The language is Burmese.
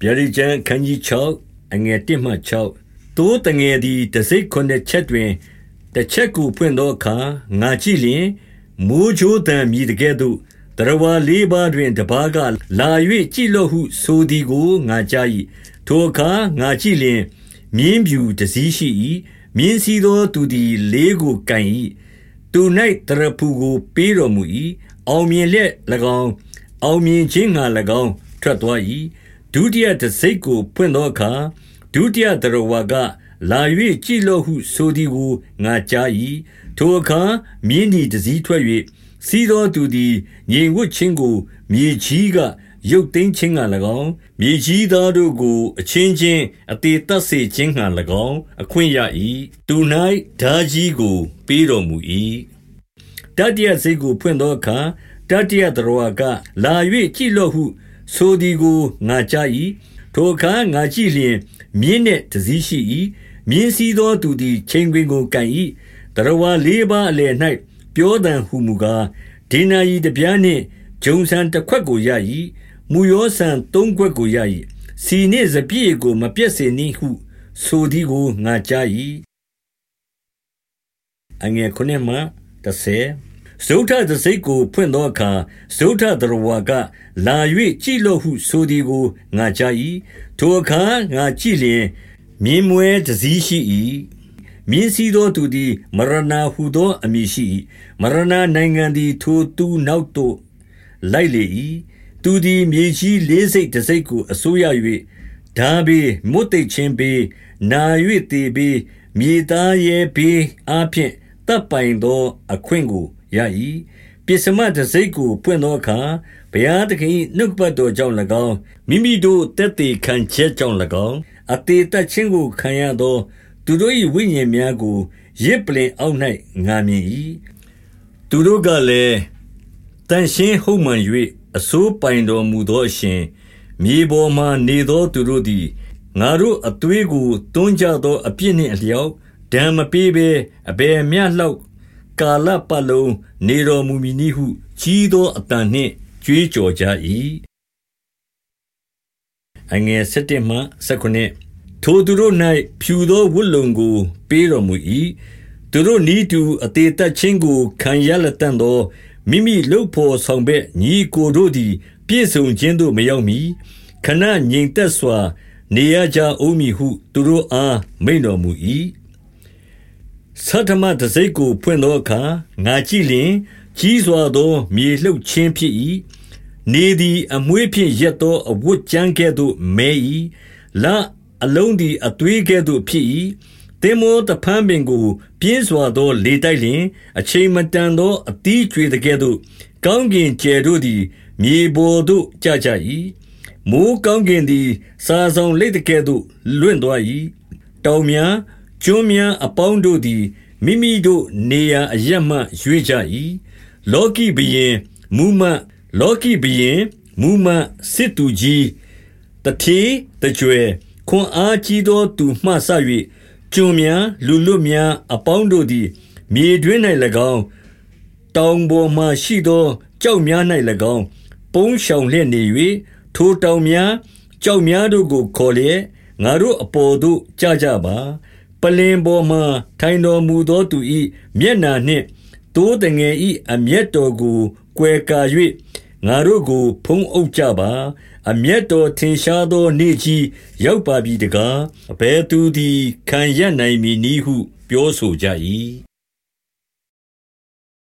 ဗျာဒိတ်ကျမ်းအခန်းကြီး6အငယ်1မှ6တိုးတငယ်သည်တစိတ်ခုနှစ်ချက်တွင်တစ်ချက်ကိုဖွင့်သောအခါငါကြည့်လျင်မိုးချိုးတံမြည်တကဲ့သို့တရဝါလေးပါးတွင်တပါးကလာ၍ကြည်လော့ဟု ဆိုသည်ကိုငါကြား၏ထိုအခါငါကြည့်လျင်မြင်းဖြူတစည်းရှိ၏မြင်းစည်းသောသူသည်လေးကိုကန်၏သူ၌တရဖူကိုပေးတော်မူ၏အောင်မြင်လက်၎င်းအောင်မြင်ခြင်းငါ၎င်းထွက်သွား၏ ဒုတိယတစိတ်ကိုဖွင့်သောအခါဒုတိယတရဝါကလာ၍ကြည်လော့ဟုဆိုသည်ကိုငါကြား၏ထိုအခါမြင်းဒီတစည်းထွက်၍စီးသောသူသည်ငြိမ်ဝတ်ခြင်းကို မြေကြီးကရုပ်သိမ်းခြင်းက၎င်းမြေကြီးသားတို့ကို အချင်းချင်းအသေးသက်စေခြင်းက၎င်းအခွင့်ရ၏သူ၌ဓာကြီးကို ပေးတော်မူ၏တတ္တယစိတ်ကိုဖွင့်သောအခါတတ္တယတရဝကလာ၍ကြည်လော့ဟု ဆိုသည်ကိုငါကြား၏ထိုအခါငါကြည့်လျင် မြင်းနှင့်တစည်းရှိ၏မြင်းစည်းသောသူသည်ချိန်ခွင်ကိုကန်၏တရဝါလေးပါအလယ်၌ပြောတံဟုမူကားဒေနာယီတပြားနှင့်ဂျုံဆန်တစ်ခွက်ကိုရ၏မူယောဆန်သုံးခွက်ကိုရ၏စီနှင့်စပြည့်ကိုမပြတ်စေနှင့်ဟု ဆိုသည်ကိုငါကြား၏အငယ်ခုနှစ်မှ30 ဇုထသစိတ်ကိုဖွင့်သောအခါဇုထတရဝါကလာ၍ကြည်လို့ဟုဆိုသည်ကိုငါကြား၏ထိုအခါငါကြည့်လျင်မြင်းမွဲတစည်းရှိ၏မြင်းစည်းသောသူသည်မရဏဟုသောအမည်ရှိ၏မရဏနိုင်ငံသည်ထိုသူနောက်သို့လိုက်လေ၏သူသည်မြေကြီးလေးစိတ်တစ်စိတ်ကိုအစိုးရ၍ဓာဘေးမွတ်သိချင်းဘေးနာ၍တေဘေးမြေသားရဲ့ဘေးအဖျင်တပ်ပိုင်သောအခွင့်ကို ရ၏ပစ္စမတစိတ်ကိုပွင့်သောအခါဘုရားသခင်နှုတ်ပတ်တော်ကြောင့်၎င်းမိမိတို့တက်သေးခံချက်ကြောင့်၎င်းအသေးသက်ခြင်းကိုခံရသော သူတို့၏ဝိညာဉ်များကိုရစ်ပလင်အောက်၌ငာမြင်၏သူတို့ကလည်းတန်ရှင်းဟုတ်မှန်၍အစိုးပိုင်တော်မူသောအရှင်မြေပေါ်မှနေသောသူတို့သည်ငါတို့အသွေးကိုတွန်းကြသောအပြစ်နှင့်အလျောက်ဒဏ်မပေးဘဲအဘယ်မျှလောက် ကာလပတ်လုံး နေတော်မူမည်နည်းဟု ကြီးသောအတန်နှင့် ကြွေးကြော်ကြ၏အငယ်7မှ19ထိုသူတို့၌ဖြူသောဝတ်လုံကို ပေးတော်မူ၏သူတို့နီးတူ အသေးသက်ခြင်းကို ခံရလက်တန်သော မိမိလုတ်ဖော်ဆောင်ဘက် ညီကိုတို့သည် ပြည့်စုံခြင်းသို့ မရောက်မီခဏငြိမ်သက်စွာ နေရကြအောင်မည်ဟု သူတို့အား မိန်တော်မူ၏ သတ္တမတစိတ်ကိုဖွင့်သောအခါငါကြည့်လျင် ကြီးစွာသော မြေလှုပ်ခြင်းဖြစ်၏နေသည်အမွေးဖြင့်ရက်သောအဝတ်ကြမ်းကဲ့သို့မဲ၏လအလုံးသည်အသွေးကဲ့သို့ဖြစ်၏သင်္ဘောတဖန်းပင်ကို ပြင်းစွာသော လေတိုက်လျင် အချိန်မတန်သောအသီးကျွေတကဲ့သို့ ကောင်းကင်ကျယ်တို့သည် မြေပေါ်သို့ကျကြ၏မိုးကောင်းကင်သည် စာဆောင်လက်တကဲ့သို့လွင့်သွား၏တောင်များ ကျွန်းများအပေါင်းတို့သည် မိမိတို့နေရာအရမှ ရွေ့ကြ၏လောကီဘရင်မူမလောကီဘရင်မူမစစ်သူကြီးတထေတကြွယ် ခွန်အားကြီးသောသူမှဆ၍ကျွန်များ လူလွတ်များအပေါင်းတို့သည် မြေတွင်း၌၎င်း တောင်ပေါ်မှရှိသောကြောက်များ၌၎င်း ပုံးရှောင်လျက်နေ၍ထိုတောင်များကြောက်များတို့ကို ခေါ်လျက် ငါတို့အပေါ်သို့ကြကြပါ ပလင်ပေါ်မှထိုင်တော်မူသောသူ၏မျက်နာနှင့်တိုးတငယ်၏အမျက်တော်ကိုကွယ်ကာ၍ငါတို့ကို ဖုံးအုပ်ကြပါ အမျက်တော်ထင်ရှားသောနေ့ကြီးရောက်ပါပြီတကားအဘယ်သူသည်ခံရနိုင်မည်နည်းဟု ပြောဆိုကြ၏